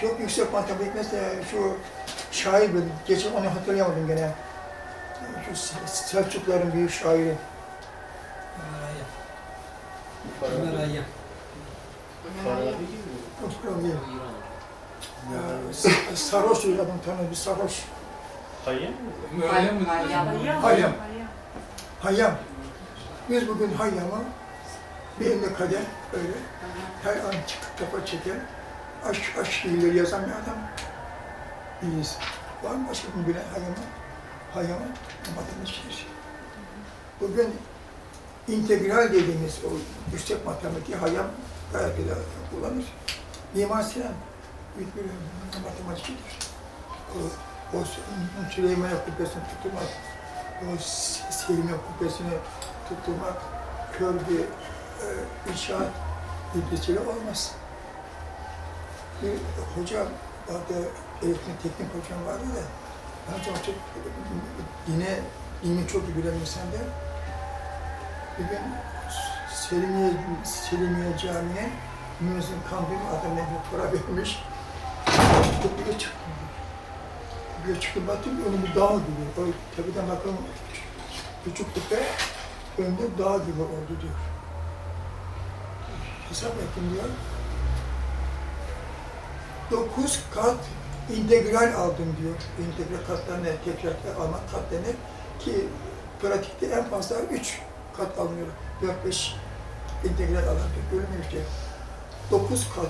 çok yüksek matematik mesela şu şair böyle, geçen onu hatırlayamadım gene. Şu Selçukların büyük şairi. Ömer Hayyam. Ee, sarhoş diyor adam tanıyor bir sarhoş. Hayyam mı? Öyle mi? Hayyam. Hayyam. Biz bugün Hayyam'ı bir elinde kadeh öyle her an çıkıp kafa çeken aşk aşk şiirleri yazan bir adam. Biz. Var mı başka bir bilen Hayyam'ı? Hayyam'ı matematik Bugün integral dediğimiz o yüksek matematiği Hayyam gayet güzel kullanır. Mimar Sinan büyük bir matematikçidir. O, o Süleyman Kubbesi'ni tutturmak, o Selim'in Kubbesi'ni tutturmak, kör bir e, inşaat bilgisiyle olmaz. Bir hoca vardı, elektrik teknik hocam vardı da, bence o çok dine, dini çok iyi bilen insandı. Bir gün Selimiye, Selimiye Camii'ye Müezzin Kandil adına bir para vermiş. Kapıya çıktım. Kapıya çıktım baktım önü bir dağ gibi. O tepeden bakın küçük tepe önünde dağ gibi oldu diyor. Hesap ettim diyor. Dokuz kat integral aldım diyor. İntegral katlarını tekrar almak kat denir ki pratikte en fazla üç kat alınıyor. Dört beş integral alan bir bölüm işte. Dokuz kat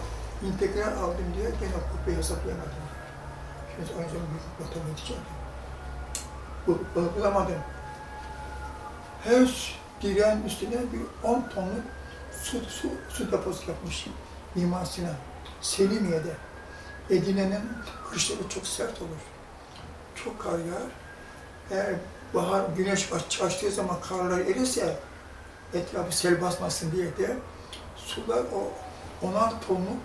integral aldım diyor, gene kupayı hesaplayamadım. Şimdi büyük matematikçi adam. Bu, bu- bulamadım. Her direğin üstüne bir 10 tonluk su, su, su deposu yapmış Mimar Sinan. Selimiye'de. Edine'nin kışları çok sert olur. Çok kar yağar. Eğer bahar, güneş aç, açtığı zaman karlar erirse etrafı sel basmasın diye de sular o onar tonluk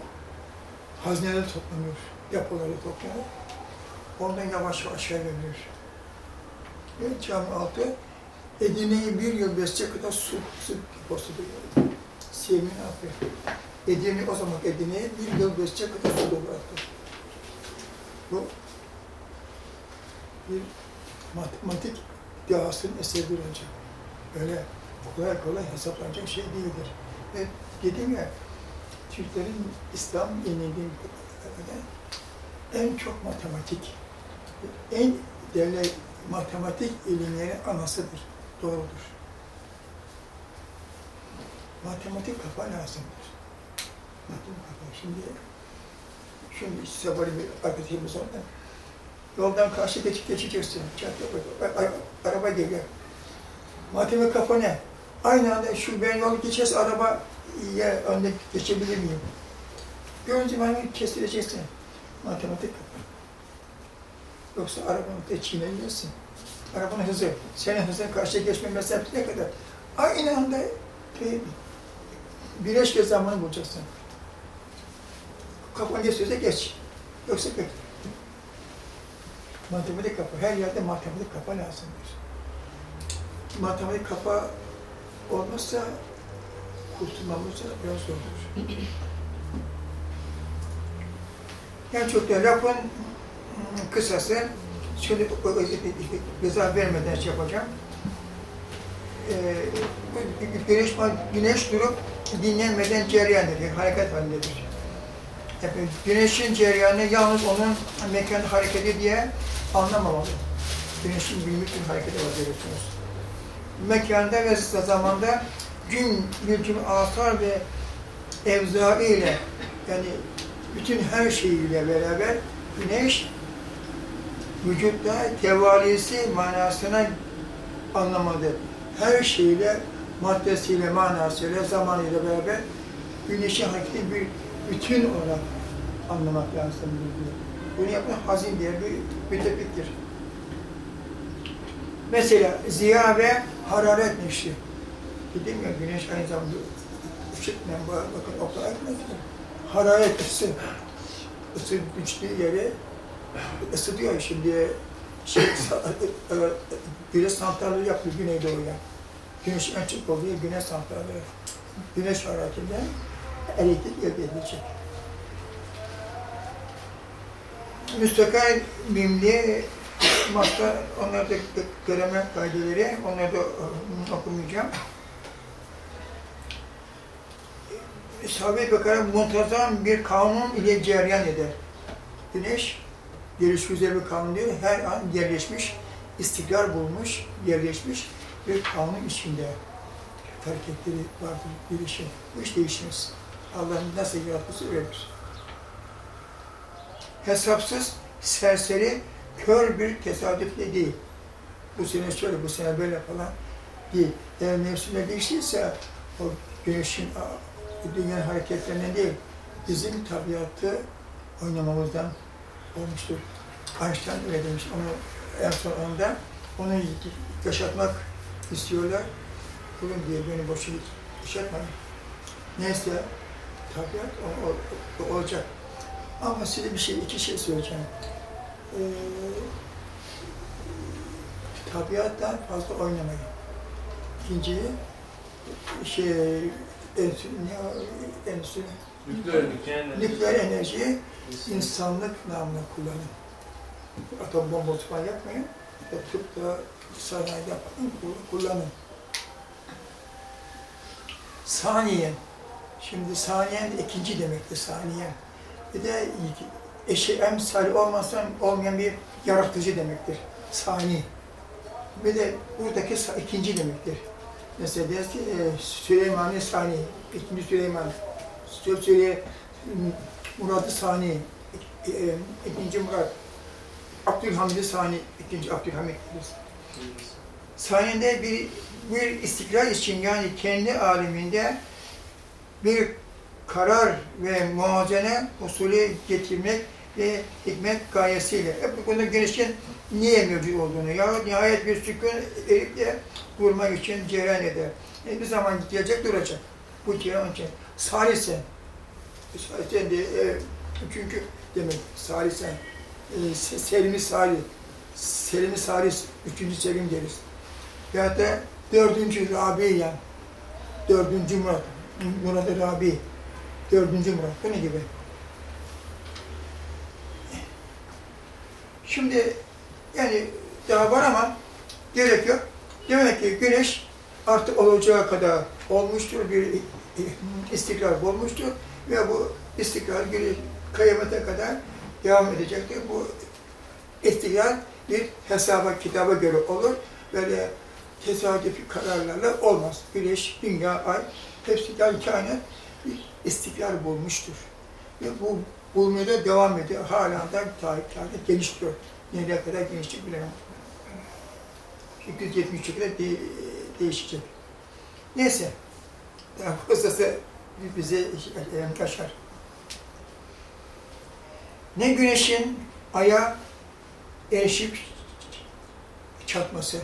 hazineler toplanıyor, depoları toplanıyor. Ondan yavaş yavaş verilir. Ve cami altı Edine'yi bir yıl besleyecek kadar su, su deposu duruyor. Semin altı. Edirne o zaman Edine'ye bir yıl besleyecek kadar bıraktı. Bu bir matematik dehasının eseridir önce. Öyle kolay kolay hesaplanacak şey değildir. Ve dedim ya, Türklerin İslam yenildiği en çok matematik, en değerli matematik ilimlerin anasıdır, doğrudur. Matematik kafa lazımdır. Şimdi, şimdi sabahleyin bir arkadaşımız orada. Yoldan karşı geçip geçeceksin. Çat yapacak. A- a- Araba geliyor. Matematik kafa ne? Aynı anda şu ben yolu geçerse araba ya önde geçebilir miyim? Görünce bana kestireceksin. Matematik kafa. Yoksa arabanı da çiğneyeceksin. Arabanın hızı, senin hızın karşıya geçme mesafesi ne kadar? Aynı anda te- bireşke zamanı bulacaksın. Kafan geçiyorsa geç. Yoksa bekle. Matematik kafa, her yerde matematik kafa lazımdır. Matematik kafa olmazsa kurtulmamız biraz zordur. Yani çok da lafın hmm, kısası, şöyle rıza vermeden şey yapacağım. Ee, güneş, güneş durup dinlenmeden cereyan ediyor, hareket halindedir. Yani güneşin cereyanı yalnız onun mekanda hareketi diye anlamamalı. Güneşin bir hareketi var görüyorsunuz. Mekanda ve zamanda gün, mülkün asar ve evza ile yani bütün her şeyiyle beraber güneş vücutta tevalisi manasına anlamadı. Her şeyle, maddesiyle, manasıyla, zamanıyla beraber güneşin hareketi bir bütün olarak anlamak lazım diyor. Bunu yapan hazin diye bir mütefektir. Mesela ziya ve hararet neşri. Dedim ya güneş aynı zamanda ışıkla bakın o kadar etmez mi? Hararet ısı. Isı düştüğü yere ısıtıyor şimdi şey, güneş santralleri yapıyor Güneydoğu'ya. Güneş en çok oluyor güneş santralleri. Güneş hareketinden elektrik elde edilecek. müstakil mimli Mas'ta onları da göreme kaideleri, onları da e, okumayacağım. Sahabe-i Bekara muntazam bir kanun ile cereyan eder. Güneş, geliş güzel bir kanun değil, her an yerleşmiş, istikrar bulmuş, yerleşmiş bir kanun içinde hareketleri vardır, gelişim. Bu iş değişmez. Allah'ın nasıl yaratması öyledir. Hesapsız, serseri, kör bir tesadüfle değil. Bu sene şöyle, bu sene böyle falan değil. Eğer mevsimler değiştiyse o güneşin, dünyanın hareketlerinden değil, bizim tabiatı oynamamızdan olmuştur. Einstein öyle demiş, onu en son onda onu yaşatmak istiyorlar. Kulun diye beni boşu yaşatmayın. Neyse, tabiat o, o, o olacak. Ama size bir şey, iki şey söyleyeceğim. Ee, tabiattan fazla oynamayın. İkinciyi, şey, endüstri, endüstri, Nükleer enerji. nükleer enerjiyi insanlık namına kullanın. Atom bombası falan yapmayın. E, Tıpta, sanayide falan kullanın. Saniye. Şimdi saniyen ikinci demektir saniye. Bir de eşi emsal olmasan olmayan bir yaratıcı demektir. Sani. Bir de buradaki ikinci demektir. Mesela deriz ki e, Sani, ikinci Süleyman. Sü- Süley Murad-ı Sani, e, ikinci Murat. Abdülhamid-i Sani, ikinci Abdülhamid deriz. Sayende bir, bir istikrar için yani kendi aleminde bir karar ve muazene usulü getirmek ve hikmet gayesiyle. Hep bu konuda genişken niye mevcut olduğunu ya nihayet bir sükun erip de durmak için cereyan eder. E, bir zaman gelecek duracak. Bu cereyan için. Salisen. Salisen de e, çünkü demek salisen. E, se- Selimi Salih. Selimi Salih. Üçüncü Selim deriz. Ya da dördüncü Rabi'yen. Dördüncü Murat. Murat-ı Rabi. Dördüncü Murat. Bu ne gibi? Şimdi yani daha var ama gerek yok. Demek ki güneş artık olacağı kadar olmuştur, bir istikrar olmuştur ve bu istikrar güneş kıyamete kadar devam edecektir. Bu istikrar bir hesaba, kitaba göre olur. Böyle tesadüfi kararlarla olmaz. Güneş, dünya, ay, yani kainat bir istikrar bulmuştur. Ve bu bulmaya da devam ediyor. Hala da tarihlerde geliştiriyor. Nereye kadar gelişecek bilemem. 270 kadar de, değişecek. Neyse. Daha fazlası bize kaçar. Ne güneşin aya erişip çarpması.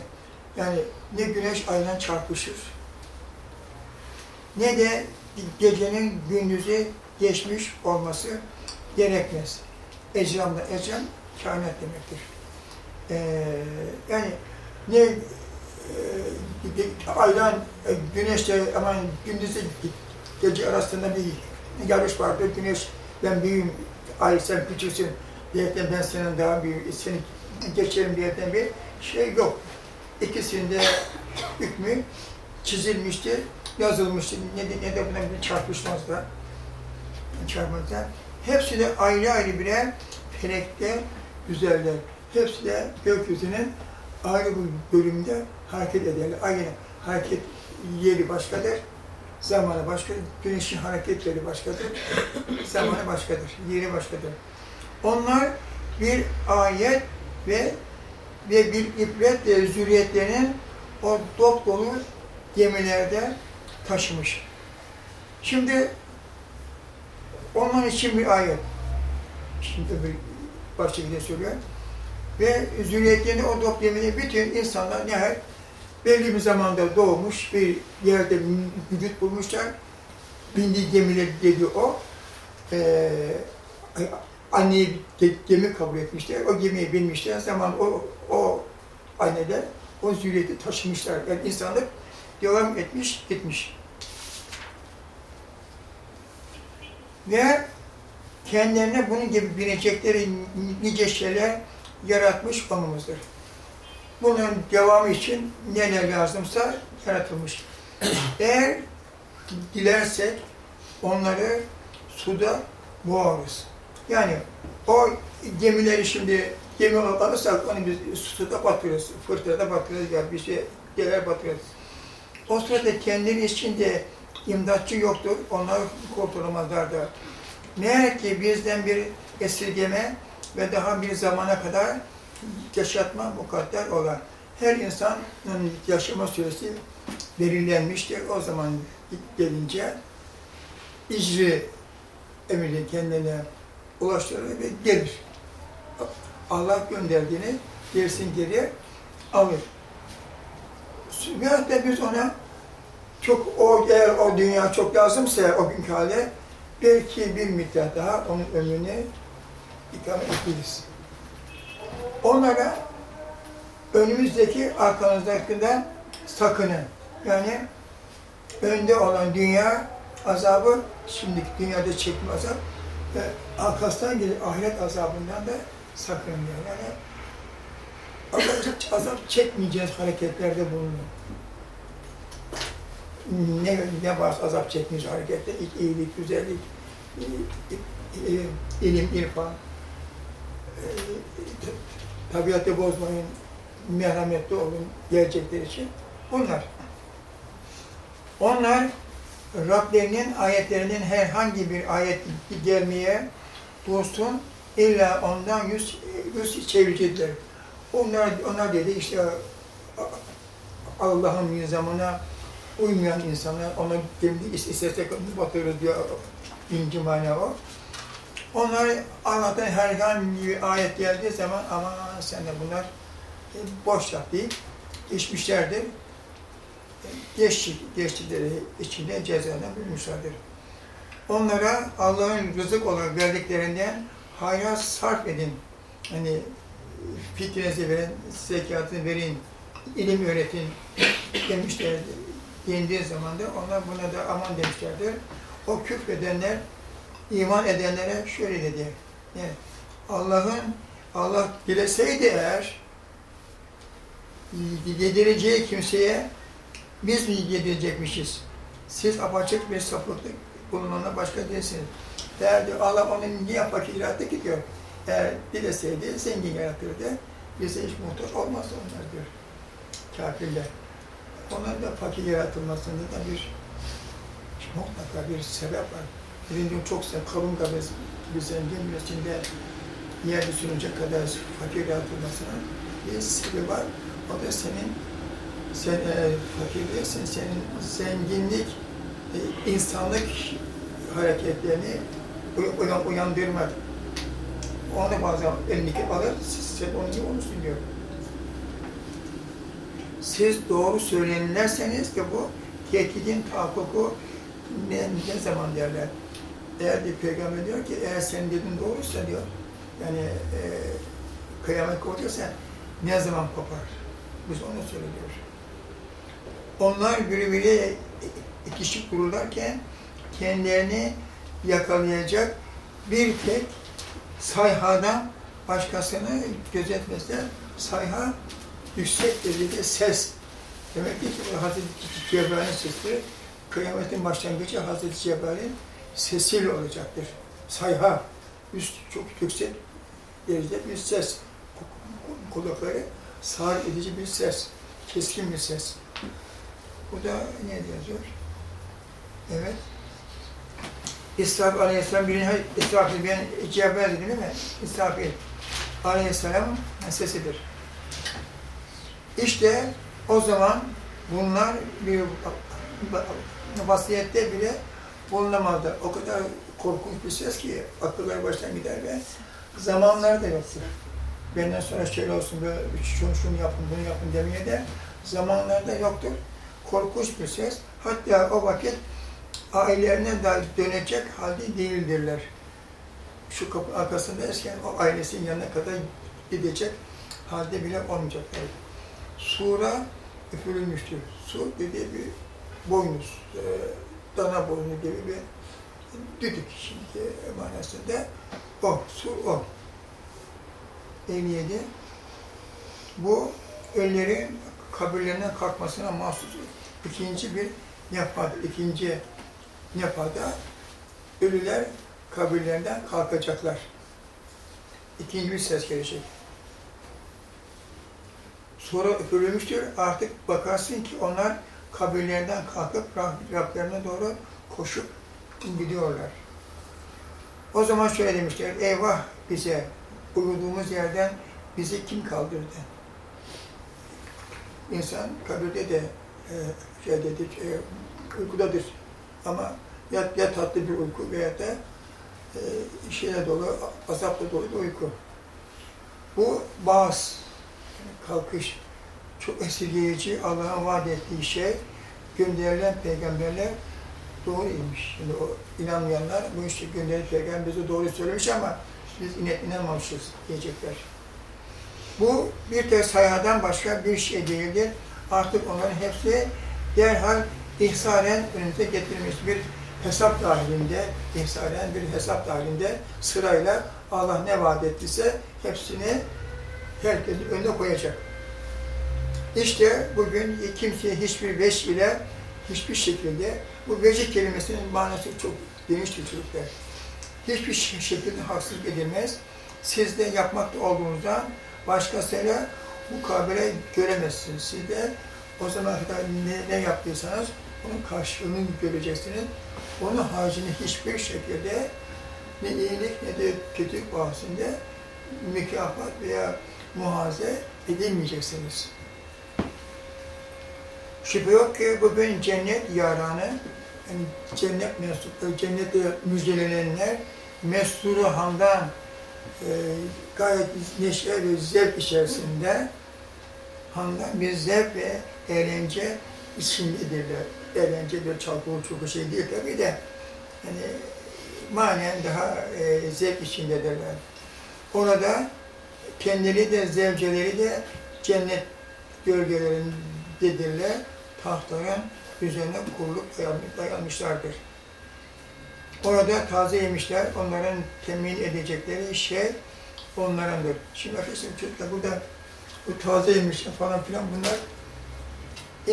Yani ne güneş aydan çarpışır, ne de gecenin gündüzü geçmiş olması gerekmez. Ecramda ecram kainat demektir. Ee, yani ne e, aydan e, güneşle aman gündüzle gece arasında bir yarış vardır. Güneş ben büyüğüm, ay sen küçüksün diyetten ben senin daha büyük, seni geçerim diyetten bir şey yok. İkisinde hükmü çizilmiştir, yazılmıştır. Ne de, ne de buna bir çarpışmazlar. Çarpmazlar. Hepsi de ayrı ayrı birer felekte güzeller. Hepsi de gökyüzünün ayrı bir bölümde hareket ederler. Aynı hareket yeri başkadır, zamanı başkadır. Güneşin hareketleri başkadır, zamanı başkadır, yeri başkadır. Onlar bir ayet ve ve bir ibret ve zürriyetlerinin o dop gemilerde taşımış. Şimdi onun için bir ayet. Şimdi bir başka bir söylüyor. Ve zürriyetlerini o gemide bütün insanlar nihayet belli bir zamanda doğmuş, bir yerde vücut bulmuşlar. Bindiği gemiler dedi o. Ee, anneyi gemi kabul etmişler, o gemiye binmişler, zaman o, o anneler o zürriyeti taşımışlar. Yani insanlık devam etmiş, gitmiş. Ve kendilerine bunun gibi bilecekleri nice şeyler yaratmış olmamızdır. Bunun devamı için neler lazımsa yaratılmış. Eğer dilersek onları suda boğarız. Yani o gemileri şimdi gemi alırsak onu biz suda batırırız, fırtınada batırırız ya bir şey gelir batırırız. O sırada kendileri içinde imdatçı yoktur, onlar kurtulamazlar da. Meğer ki bizden bir esirgeme ve daha bir zamana kadar yaşatma mukadder olan her insanın yaşama süresi belirlenmiştir. O zaman gelince icri emri kendine ulaştırır ve gelir. Allah gönderdiğini gersin geriye alır. Veyahut da biz ona çok o eğer o dünya çok lazımsa o günkü hale belki bir miktar daha onun ömrünü ikame ederiz. Onlara önümüzdeki arkanızdakinden sakının. Yani önde olan dünya azabı, şimdiki dünyada çekme azap ve arkasından gelir ahiret azabından da sakının diyor. Yani azap çekmeyeceğiz hareketlerde bulunun. Ne, ne varsa azap çekmeyeceğiz harekette, iyilik, güzellik, ilim, irfan, tabiatı bozmayın, merhametli olun gelecekler için. Bunlar. Onlar Rablerinin ayetlerinin herhangi bir ayet gelmeye dursun illa ondan yüz, yüz çevirecekler. Onlar, onlar dedi işte Allah'ın nizamına uymayan insanlar ona kendi istersek batırır diyor birinci mana o. Onlar Allah'tan herhangi bir ayet geldiği zaman ama sen de bunlar boş laf değil, geçmişlerdir. Geç, geçtikleri içinde cezadan bulmuşlardır. Onlara Allah'ın rızık olarak verdiklerinden hayra sarf edin. Hani fikrinizi verin, zekatını verin, ilim öğretin demişlerdir. Dendiği zaman da onlar buna da aman demişlerdir. O küfredenler iman edenlere şöyle dedi. Yani Allah'ın Allah dileseydi eğer yedireceği kimseye biz mi yedirecekmişiz? Siz apaçık bir sapıklık bulunana başka değilsiniz. Diyor, Allah onu niye fakir yarattı ki diyor. Eğer dileseydi zengin yaratırdı. Bize hiç muhtaç olmaz onlar diyor. Kafirler. Onların da fakir yaratılmasında da bir mutlaka bir sebep var. Birinin çok sen kalın kabız bir zengin içinde yer düşünecek kadar fakir yaratılmasına bir sebebi var. O da senin sen e, fakir değilsin, senin zenginlik, e, insanlık hareketlerini uyan, uyandırmak. Onu bazen elindeki alır, sen onun gibi olursun diyor. Siz doğru söylenirlerseniz ki bu tehdidin tahakkuku ne, ne zaman derler? Eğer bir peygamber diyor ki eğer senin dediğin doğruysa diyor, yani e, kıyamet kopacaksa ne zaman kopar? Biz onu söylüyoruz. Onlar birbiriyle ikişik dururlarken kendilerini yakalayacak bir tek sayhadan başkasını gözetmezler. Sayha yüksek derecede ses. Demek ki Hazreti Cebrail'in sesi kıyametin başlangıcı Hazreti Cebrail'in sesiyle olacaktır. Sayha, üst çok yüksek derecede bir ses. Kulakları sağır edici bir ses, keskin bir ses. Bu da ne yazıyor? Evet. İsrafil Aleyhisselam birinci İsrafil ben Cebrail dedim değil mi? İsrafil Aleyhisselam sesidir. İşte o zaman bunlar bir vasiyette bile bulunamazdı. O kadar korkunç bir ses ki akıllar baştan gider ve zamanları da yoktur. Benden sonra şöyle olsun, böyle şunu, şunu yapın, bunu yapın demeye de zamanlarda yoktur. Korkunç bir ses. Hatta o vakit ailelerine da dönecek halde değildirler. Şu kapı arkasında esken o ailesinin yanına kadar gidecek halde bile olmayacaklar. Sura üfürülmüştür. Su dediği bir boynuz, e, dana boynu gibi bir düdük şimdi manasında o, su o. 57. Bu ölülerin kabirlerinden kalkmasına mahsus ikinci bir nefada, ikinci nefada ölüler kabirlerinden kalkacaklar. İkinci bir ses gelecek. Sonra üfürülmüştür. Artık bakarsın ki onlar kabirlerinden kalkıp Rab- Rablerine doğru koşup gidiyorlar. O zaman şöyle demişler, eyvah bize, uyuduğumuz yerden bizi kim kaldırdı? İnsan kabirde de e, şey dedi, e, uykudadır. Ama ya, ya tatlı bir uyku veya da e, şeyle dolu, azapla dolu bir uyku. Bu bazı kalkış, çok esirgeyici, Allah'ın vaat ettiği şey, gönderilen peygamberler doğruymuş. Şimdi o inanmayanlar, bu işte gönderilen peygamber bize doğru söylemiş ama biz inanmamışız diyecekler. Bu bir tek sayhadan başka bir şey değildir. Artık onların hepsi derhal ihsaren önümüze getirilmiş bir hesap dahilinde, ihsaren bir hesap dahilinde sırayla Allah ne vaat ettiyse hepsini herkesin önüne koyacak. İşte bugün kimseye hiçbir veç ile hiçbir şekilde bu vecih kelimesinin manası çok geniştir çocuklar. Hiçbir şekilde haksızlık edilmez. Siz de yapmakta olduğunuzdan başkasıyla bu kabile göremezsiniz. Siz de o zaman kadar ne, ne yaptıysanız onun karşılığını göreceksiniz. Onun haricinde hiçbir şekilde ne iyilik ne de kötülük bahsinde mükafat veya muhaze edilmeyeceksiniz. Şüphe yok ki bugün cennet yaranı, yani cennet mensupları, cennette müjdelenenler, mesruru handan e, gayet neşe ve zevk içerisinde handan bir zevk ve eğlence içindedirler. Eğlence bir çalgılı çulgu şey değil tabii de yani manen daha e, zevk içindedirler. Orada kendileri de zevceleri de cennet gölgelerindedirler. Tahtların üzerine kurulup dayanmış- dayanmışlardır. Orada taze yemişler, onların temin edecekleri şey onlarındır. Şimdi arkadaşlar çocuklar burada bu taze yemişler falan filan bunlar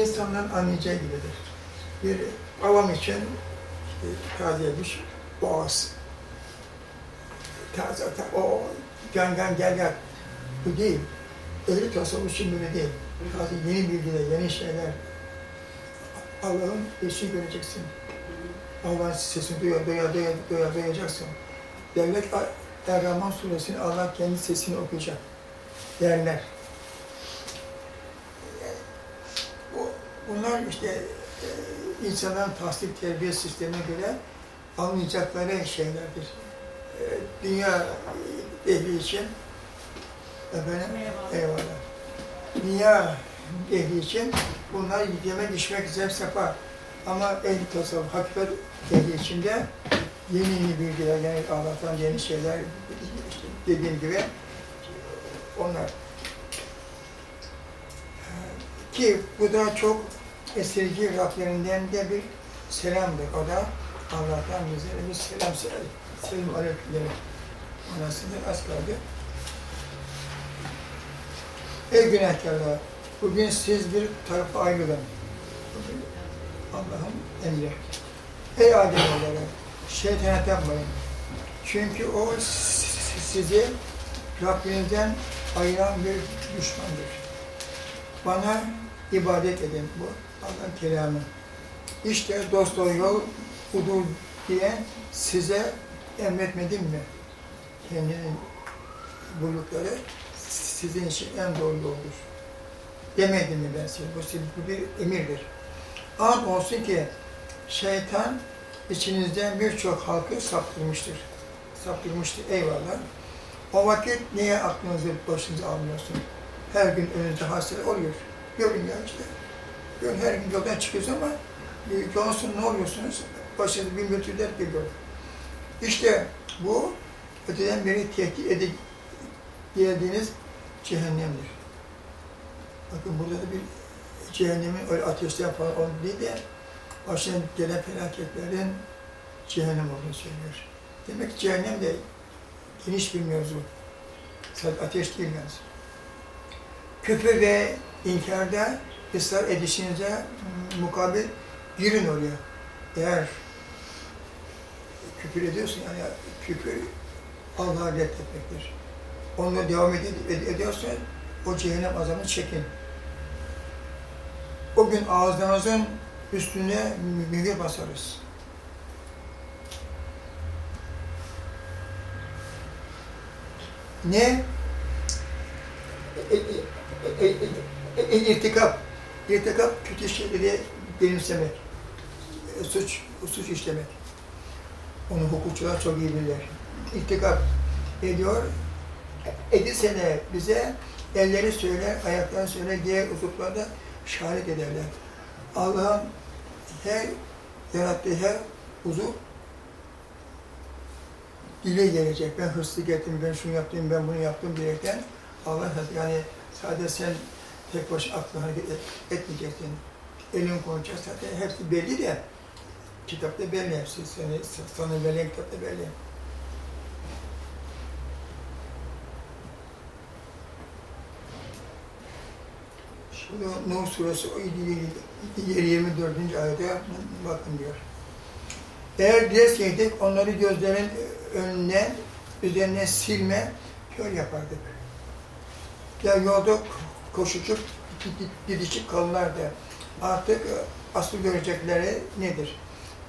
insanların anlayacağı gibidir. Bir avam için işte, taze yemiş boğaz. Taze, ta, o gan gan gel gel. Bu değil. Ehli tasavvuf böyle değil. Taze yeni bilgiler, yeni şeyler. Allah'ın eşi göreceksin. Allah'ın sesini duya, duya, duya, duya, duyacaksın. Derler ki Er-Rahman suresini Allah kendi sesini okuyacak. Derler. Bu, bunlar işte e, insanların tasdik terbiye sistemine göre anlayacakları şeylerdir. E, dünya ehli için efendim eyvallah. Dünya ehli için bunlar yemek içmek zevk sefa. Ama ehli tasavvuf, hakikat ehli içinde yeni yeni bilgiler, yani Allah'tan yeni şeyler dediğim gibi onlar. Ki bu da çok esirci Rablerinden de bir selamdır. O da Allah'tan bize bir selam selam. Selam aleyküm demek. Anasını az kaldı. Ey günahkarlar, bugün siz bir tarafa ayrılın. Allah'ın emri. Ey Ademoğulları, şeytana tapmayın. Çünkü o sizi Rabbinizden ayıran bir düşmandır. Bana ibadet edin. Bu Allah'ın kelamı. İşte dost doğru yol budur diye size emretmedim mi? Kendinin buyrukları sizin için en doğru yoldur. Demedim mi ben size? Bu, bu bir emirdir. Ant olsun ki şeytan içinizden birçok halkı saptırmıştır. Saptırmıştır eyvallah. O vakit niye aklınızı başınıza almıyorsun? Her gün önünüzde hasret oluyor. Görün ya işte. Görün her gün yoldan çıkıyoruz ama e, yolun ne oluyorsunuz? Başınıza bin dert geliyor. İşte bu öteden beri tehdit edip geldiğiniz cehennemdir. Bakın burada da bir cehennemin öyle ateşten falan onu değil de başına gelen felaketlerin cehennem olduğunu söylüyor. Demek ki cehennem de geniş bir mevzu. Sadece ateş değil yalnız. Küfür ve inkarda ısrar edişinize mukabil girin oraya. Eğer küfür ediyorsun yani küfür Allah'a reddetmektir. Onunla devam ed ed ediyorsan o cehennem azabını çekin. O gün ağızlarınızın üstüne mühür basarız. Ne? E, e, e, irtikap. İrtikap kötü şeyleri benimsemek. Suç, suç işlemek. Onu hukukçular çok iyi bilirler. İrtikap ediyor. Edilsene bize elleri söyler, ayakları söyler, diğer uzuvlarda şahit ederler. Allah'ın her yarattığı her uzuv dile gelecek. Ben hırsızlık ettim, ben şunu yaptım, ben bunu yaptım diyerekten Allah yani sadece sen tek baş aklına hareket et, etmeyeceksin. Elin konuşacak zaten hepsi belli de kitapta belli hepsi. Seni, sana verilen kitapta belli. Nuh suresi 24. ayete bakın diyor. Eğer dileseydik onları gözlerin önüne, üzerine silme, kör yapardık. Ya yolda koşucup gidişip kalırlardı. Artık asıl görecekleri nedir?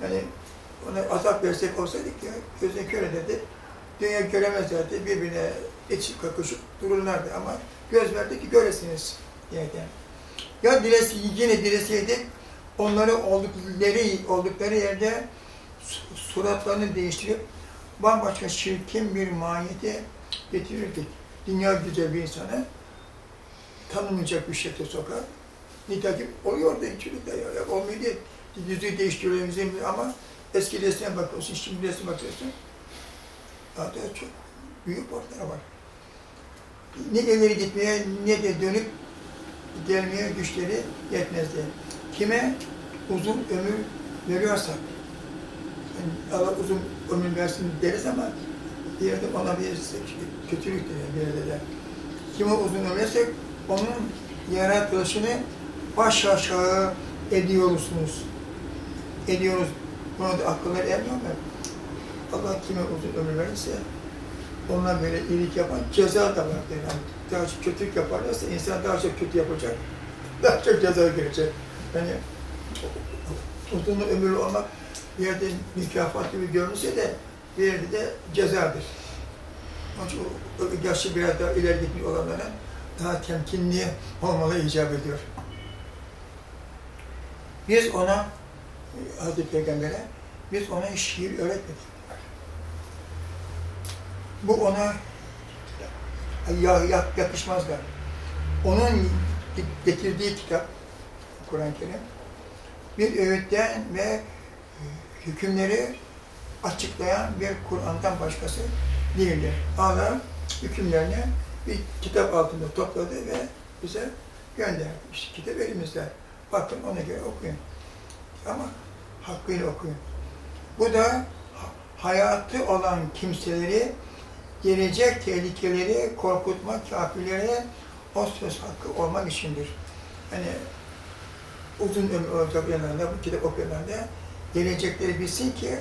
Yani ona azap versek olsaydık ya, gözüne kör ederdi. Dünya göremezlerdi, birbirine içip kakışıp dururlardı ama göz verdi ki göresiniz yerden. Ya dilesi, yine dileseydik onları oldukları, oldukları yerde suratlarını değiştirip bambaşka çirkin bir mahiyete getirirdik. Dünya güzel bir insanı tanımayacak bir şekilde sokar. Nitekim oluyor da içeride ya, olmuyor değil. Yüzü değiştiriyoruz ama eski resme bakıyorsun, şimdi resme bakıyorsun. Daha çok büyük borçlar var. Ne ileri gitmeye ne de dönüp gelmeye güçleri yetmezdi. Kime uzun ömür veriyorsak, yani Allah uzun ömür versin deriz ama ona bir kötülüktür yani bir de. Kime uzun ömür versek onun yaratılışını baş aşağı ediyorsunuz. Ediyoruz. Buna da akıllar ermiyor mu? Allah kime uzun ömür verirse ondan böyle iyilik yapan ceza da vardır. Yani daha çok kötülük yaparlarsa insan daha çok kötü yapacak. Daha çok ceza görecek. Yani uzun ömürlü olmak bir yerde mükafat gibi görünse de bir yerde de cezadır. Onun yaşlı biraz daha ileri gitmiş olanlara daha temkinli olmalı icap ediyor. Biz ona, Hazreti Peygamber'e, biz ona şiir öğretmedik. Bu ona ya, yakışmazlar. Onun getirdiği kitap, Kur'an-ı Kerim, bir öğütten ve hükümleri açıklayan bir Kur'an'dan başkası değildir. Allah hükümlerini bir kitap altında topladı ve bize gönderdi. İşte kitap elimizde. Bakın ona göre okuyun. Ama hakkıyla okuyun. Bu da hayatı olan kimseleri gelecek tehlikeleri korkutmak, kafirlere o söz hakkı olmak içindir. Hani uzun ömür olacak yanlarında, bu kitap okuyanlarda gelecekleri bilsin ki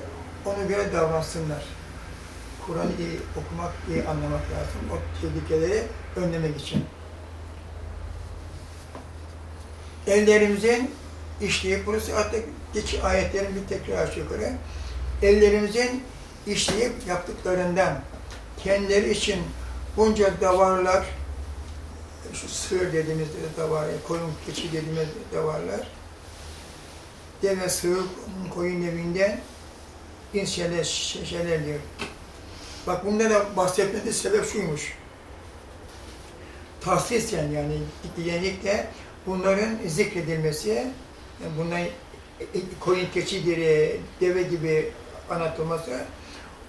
ona göre davransınlar. Kur'an'ı iyi okumak, iyi anlamak lazım. O tehlikeleri önlemek için. Ellerimizin işleyip, burası artık geç ayetlerin bir tekrar yukarı, ellerimizin işleyip yaptıklarından kendileri için bunca davarlar, şu sığır dediğimiz davar, koyun, keçi dediğimiz davarlar, deve, sığır, koyun evinden bin şeyler, şeyler diyor. Bak bunda da bahsetmediği sebep şuymuş. Tahsisen yani genellikle bunların zikredilmesi, yani bunların koyun keçidir, deve gibi anlatılması,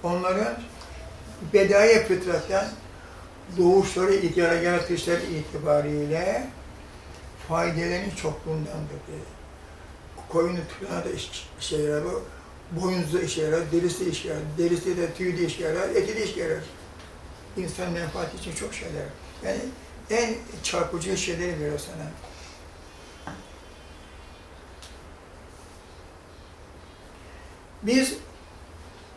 onların bedaya fıtrattan doğuşları, yaratışları itibariyle faydalarının çokluğundandır. Koyunu tutan da şeyler bu, boyunzu işe yarar, derisi işe yarar, derisi de tüyü de işe yarar, eti de işe yarar. İnsan menfaati için çok şeyler. Yani en çarpıcı şeyleri veriyor sana. Biz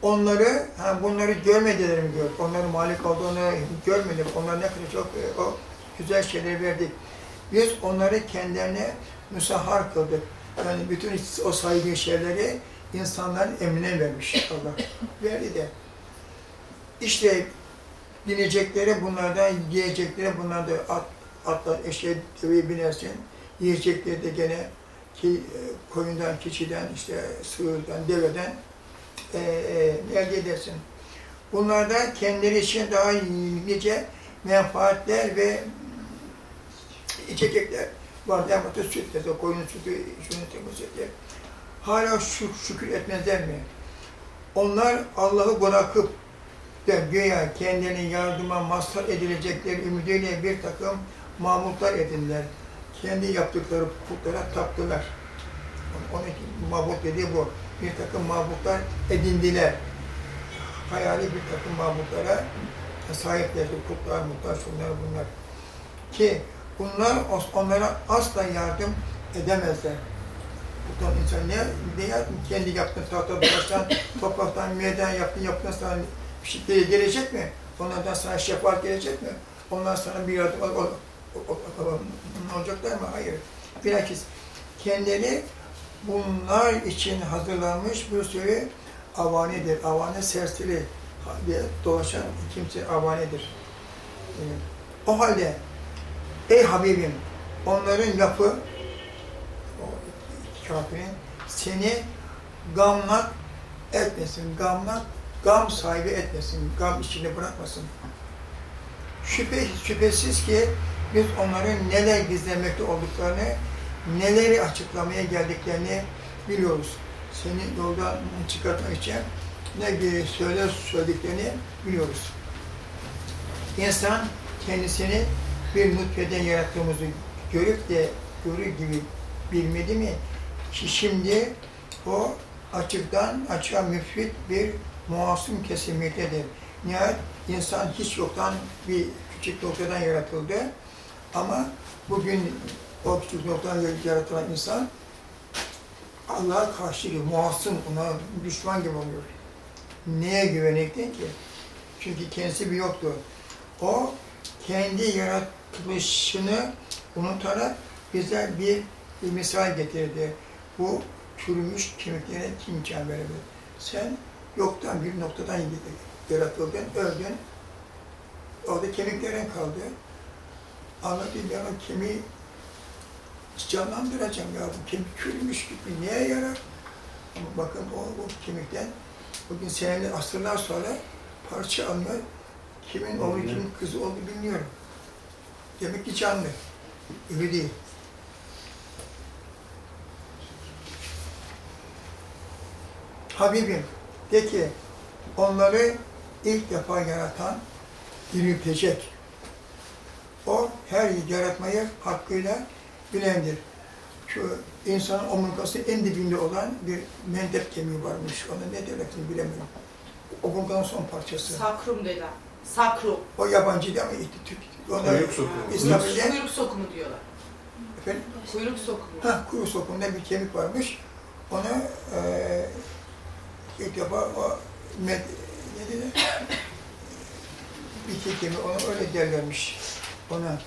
onları, ha bunları görmediler mi gör, onların malik olduğunu görmedik, onlar ne kadar çok e, o güzel şeyleri verdik. Biz onları kendilerine müsahhar kıldık. Yani bütün o saygı şeyleri insanların emrine vermiş Allah. Verdi de. İşte binecekleri bunlardan, yiyecekleri bunlardan at, atlar, eşeğe, deveye binersin. Yiyecekleri de gene ki, e, koyundan, keçiden, işte sığırdan, deveden e, elde edersin. Bunlarda kendileri için daha nice menfaatler ve içecekler var. Devamlı süt mesela koyun sütü, şunu temizledi. Hala şük, şükür etmezler mi? Onlar Allah'ı bırakıp da güya kendilerinin yardıma mazhar edilecekleri ümidiyle bir takım mamutlar edindiler. Kendi yaptıkları putlara taptılar. Onun mabut dediği bu. Bir takım mabutlar edindiler. Hayali bir takım mabutlara sahiplerdi. Putlar, mutlar, şunlar bunlar. Ki bunlar onlara asla yardım edemezler. Buradan insan ne, ne yaptın? Kendi yaptın, tahta baştan, topraktan meydan yaptın, yaptın sana bir şey gelecek mi? Onlardan sana şefaat gelecek mi? Onlar sana bir yardım ol, ol, ol, ol, olacaklar mı? Hayır. Bilakis kendileri bunlar için hazırlanmış bir sürü avanidir. Avane serseri diye dolaşan kimse avanedir. O halde ey Habibim onların lafı o kafirin seni gamlat etmesin, gamlat, gam sahibi etmesin, gam içinde bırakmasın. Şüphe, şüphesiz ki biz onların neler gizlemekte olduklarını, neleri açıklamaya geldiklerini biliyoruz. Seni yoldan çıkartmak için ne bir söyle söylediklerini biliyoruz. İnsan kendisini bir nutfeden yarattığımızı görüp de görür gibi bilmedi mi ki şimdi o açıktan açığa müfrit bir muasım kesimiyettedir. Nihayet insan hiç yoktan bir küçük noktadan yaratıldı ama bugün o küçük noktadan yaratılan insan Allah'a karşı muasım, ona düşman gibi oluyor. Neye güvenekten ki? Çünkü kendisi bir yoktu. O kendi yaratılışını unutarak bize bir, bir misal getirdi. Bu çürümüş kemiklere kim imkan verebilir? Sen yoktan bir noktadan yaratıldın, öldün. Orada kemiklerin kaldı. Anlatayım ben o kemiği canlandıracağım ya bu kemik çürümüş gibi neye yarar? Ama bakın o, o kemikten bugün seneler, asırlar sonra parça alınıyor. Kimin oğlu, kimin kızı oldu bilmiyorum. Demek ki canlı. Öyle değil. Habibim de ki onları ilk defa yaratan diriltecek. O her yaratmayı hakkıyla bilendir. Şu insanın omurgasının en dibinde olan bir mendep kemiği varmış. Onu ne derler bilemiyorum. Omurganın son parçası. Sakrum dediler. Sakrum. O yabancı değil ama Türk. Onlar Kuyruk sokumu. Kuyruk sokumu diyorlar. efendim, Kuyruk sokumu. ha, kuyruk sokumunda bir kemik varmış. Onu eee ilk defa o med, ne dedi? Bir kemiği, onu öyle derlermiş ona.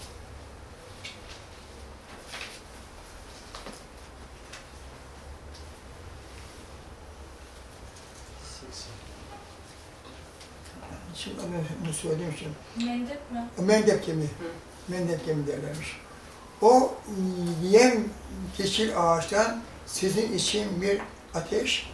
Şimdi onu söyleyeyim şimdi. Mendep mi? Mendep kemiği. Mendep kemiği derlermiş. O yem keçil ağaçtan sizin için bir ateş,